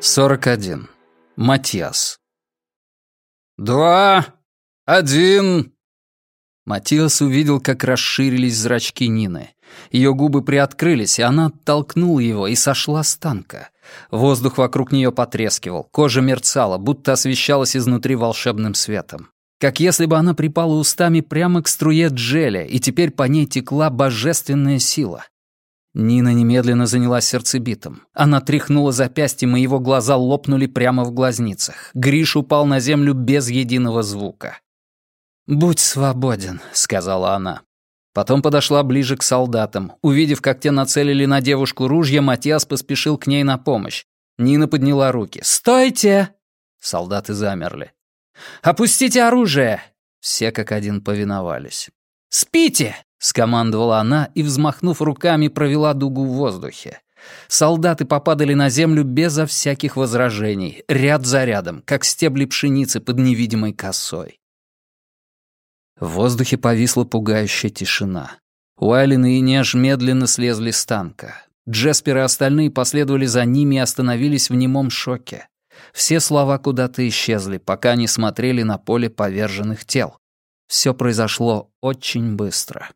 41. Матиас. «Два, один...» Матиас увидел, как расширились зрачки Нины. Ее губы приоткрылись, и она оттолкнула его и сошла с танка. Воздух вокруг нее потрескивал, кожа мерцала, будто освещалась изнутри волшебным светом. Как если бы она припала устами прямо к струе джеля, и теперь по ней текла божественная сила. Нина немедленно занялась сердцебитом. Она тряхнула запястьем, и его глаза лопнули прямо в глазницах. Гриш упал на землю без единого звука. «Будь свободен», — сказала она. Потом подошла ближе к солдатам. Увидев, как те нацелили на девушку ружья, Матиас поспешил к ней на помощь. Нина подняла руки. «Стойте!» Солдаты замерли. «Опустите оружие!» Все как один повиновались. «Спите!» — скомандовала она и, взмахнув руками, провела дугу в воздухе. Солдаты попадали на землю безо всяких возражений, ряд за рядом, как стебли пшеницы под невидимой косой. В воздухе повисла пугающая тишина. Уайлен и Инеж медленно слезли с танка. Джеспер и остальные последовали за ними и остановились в немом шоке. Все слова куда-то исчезли, пока они смотрели на поле поверженных тел. Все произошло очень быстро.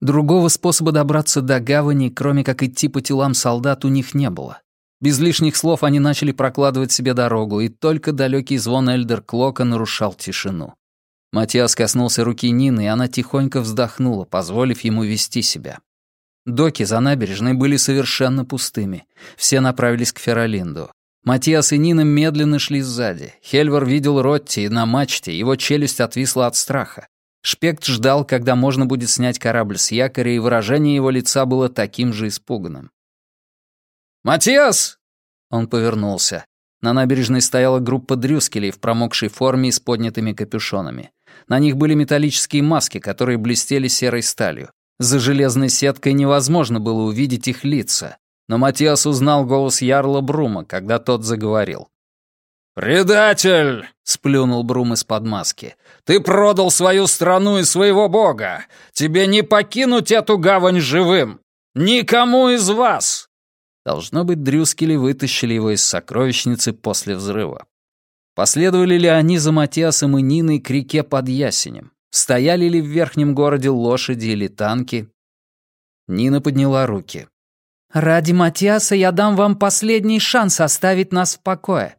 Другого способа добраться до гавани, кроме как идти по телам солдат, у них не было. Без лишних слов они начали прокладывать себе дорогу, и только далекий звон Эльдер Клока нарушал тишину. Матиас коснулся руки Нины, и она тихонько вздохнула, позволив ему вести себя. Доки за набережной были совершенно пустыми. Все направились к Феролинду. Матиас и Нина медленно шли сзади. Хельвар видел Ротти на мачте, его челюсть отвисла от страха. Шпект ждал, когда можно будет снять корабль с якоря, и выражение его лица было таким же испуганным. «Матиас!» Он повернулся. На набережной стояла группа дрюскелей в промокшей форме и с поднятыми капюшонами. На них были металлические маски, которые блестели серой сталью. За железной сеткой невозможно было увидеть их лица. Но Матиас узнал голос Ярла Брума, когда тот заговорил. «Предатель!» — сплюнул Брум из-под маски. «Ты продал свою страну и своего бога! Тебе не покинуть эту гавань живым! Никому из вас!» Должно быть, Дрюскели вытащили его из сокровищницы после взрыва. Последовали ли они за Матиасом и Ниной к реке под Ясенем? Стояли ли в верхнем городе лошади или танки? Нина подняла руки. «Ради Матиаса я дам вам последний шанс оставить нас в покое.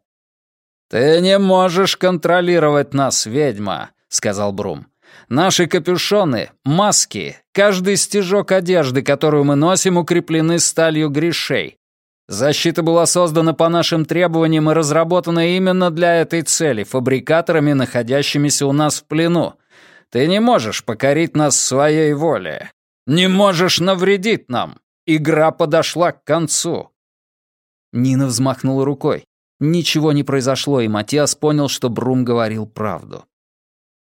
«Ты не можешь контролировать нас, ведьма», — сказал Брум. «Наши капюшоны, маски, каждый стежок одежды, которую мы носим, укреплены сталью грешей. Защита была создана по нашим требованиям и разработана именно для этой цели, фабрикаторами, находящимися у нас в плену. Ты не можешь покорить нас своей воле. Не можешь навредить нам. Игра подошла к концу». Нина взмахнула рукой. Ничего не произошло, и Матиас понял, что Брум говорил правду.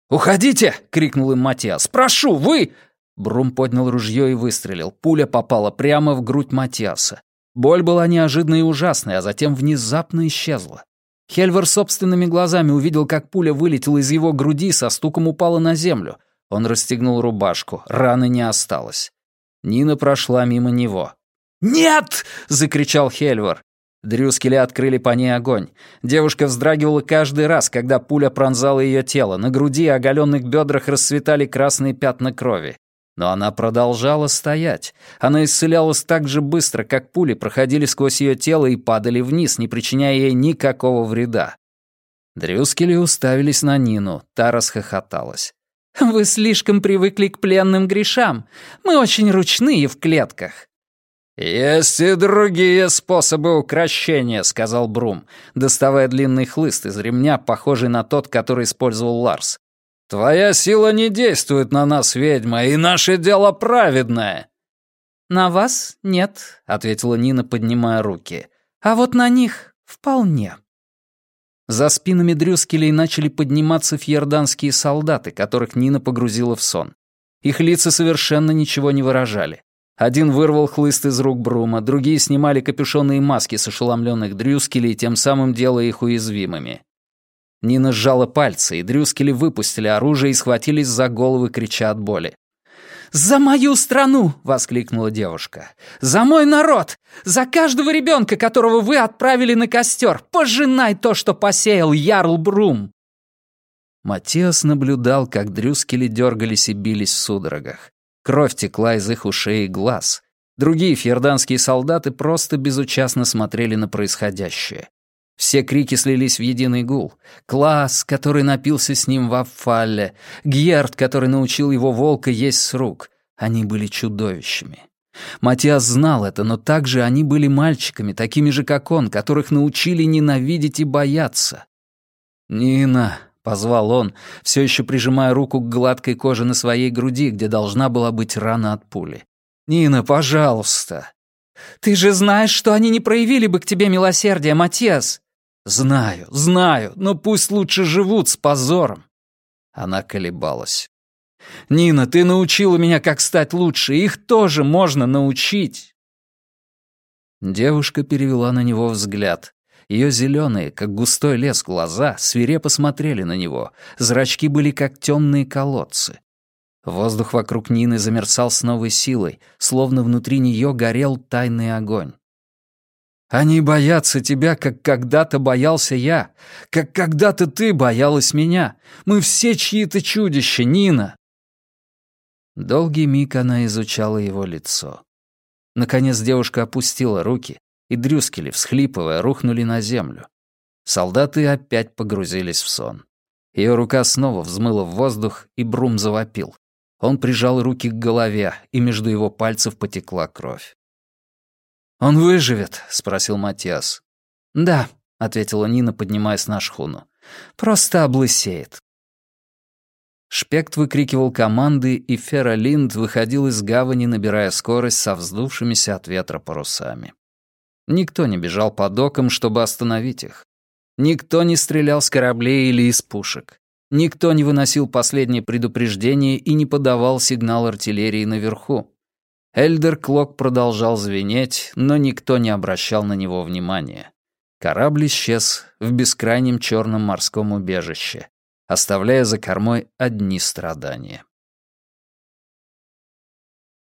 «Уходите!» — крикнул им Матиас. «Прошу, вы!» Брум поднял ружье и выстрелил. Пуля попала прямо в грудь Матиаса. Боль была неожиданной и ужасной, а затем внезапно исчезла. Хельвер собственными глазами увидел, как пуля вылетела из его груди и со стуком упала на землю. Он расстегнул рубашку, раны не осталось. Нина прошла мимо него. «Нет!» — закричал Хельвер. Дрюскели открыли по ней огонь. Девушка вздрагивала каждый раз, когда пуля пронзала ее тело. На груди и оголенных бедрах расцветали красные пятна крови. Но она продолжала стоять. Она исцелялась так же быстро, как пули проходили сквозь ее тело и падали вниз, не причиняя ей никакого вреда. Дрюскели уставились на Нину. Та расхохоталась. «Вы слишком привыкли к пленным грешам. Мы очень ручные в клетках. «Есть и другие способы укрощения», — сказал Брум, доставая длинный хлыст из ремня, похожий на тот, который использовал Ларс. «Твоя сила не действует на нас, ведьма, и наше дело праведное». «На вас нет», — ответила Нина, поднимая руки. «А вот на них вполне». За спинами Дрюскелей начали подниматься фьерданские солдаты, которых Нина погрузила в сон. Их лица совершенно ничего не выражали. Один вырвал хлыст из рук Брума, другие снимали капюшоны и маски с ошеломленных Дрюскелей, тем самым делая их уязвимыми. Нина сжала пальцы, и Дрюскели выпустили оружие и схватились за головы, крича от боли. «За мою страну!» — воскликнула девушка. «За мой народ! За каждого ребенка, которого вы отправили на костер! Пожинай то, что посеял Ярл Брум!» Матиас наблюдал, как дрюскели дергались и бились в судорогах. Кровь текла из их ушей и глаз. Другие фьерданские солдаты просто безучастно смотрели на происходящее. Все крики слились в единый гул. Класс, который напился с ним в Аффале, Гьерд, который научил его волка есть с рук. Они были чудовищами. Матиас знал это, но также они были мальчиками, такими же, как он, которых научили ненавидеть и бояться. «Нина», — позвал он, все еще прижимая руку к гладкой коже на своей груди, где должна была быть рана от пули. «Нина, пожалуйста!» «Ты же знаешь, что они не проявили бы к тебе милосердия, Матиас!» «Знаю, знаю, но пусть лучше живут с позором». Она колебалась. «Нина, ты научила меня, как стать лучше, их тоже можно научить». Девушка перевела на него взгляд. Ее зеленые, как густой лес, глаза свирепо смотрели на него, зрачки были как темные колодцы. Воздух вокруг Нины замерцал с новой силой, словно внутри нее горел тайный огонь. Они боятся тебя, как когда-то боялся я, как когда-то ты боялась меня. Мы все чьи-то чудища, Нина!» Долгий миг она изучала его лицо. Наконец девушка опустила руки, и дрюскели, всхлипывая, рухнули на землю. Солдаты опять погрузились в сон. Ее рука снова взмыла в воздух, и Брум завопил. Он прижал руки к голове, и между его пальцев потекла кровь. «Он выживет?» — спросил Матиас. «Да», — ответила Нина, поднимаясь на шхуну. «Просто облысеет». Шпект выкрикивал команды, и Фера Линд выходил из гавани, набирая скорость со вздувшимися от ветра парусами. Никто не бежал по докам, чтобы остановить их. Никто не стрелял с кораблей или из пушек. Никто не выносил последнее предупреждение и не подавал сигнал артиллерии наверху. Эльдер Клок продолжал звенеть, но никто не обращал на него внимания. Корабль исчез в бескрайнем черном морском убежище, оставляя за кормой одни страдания.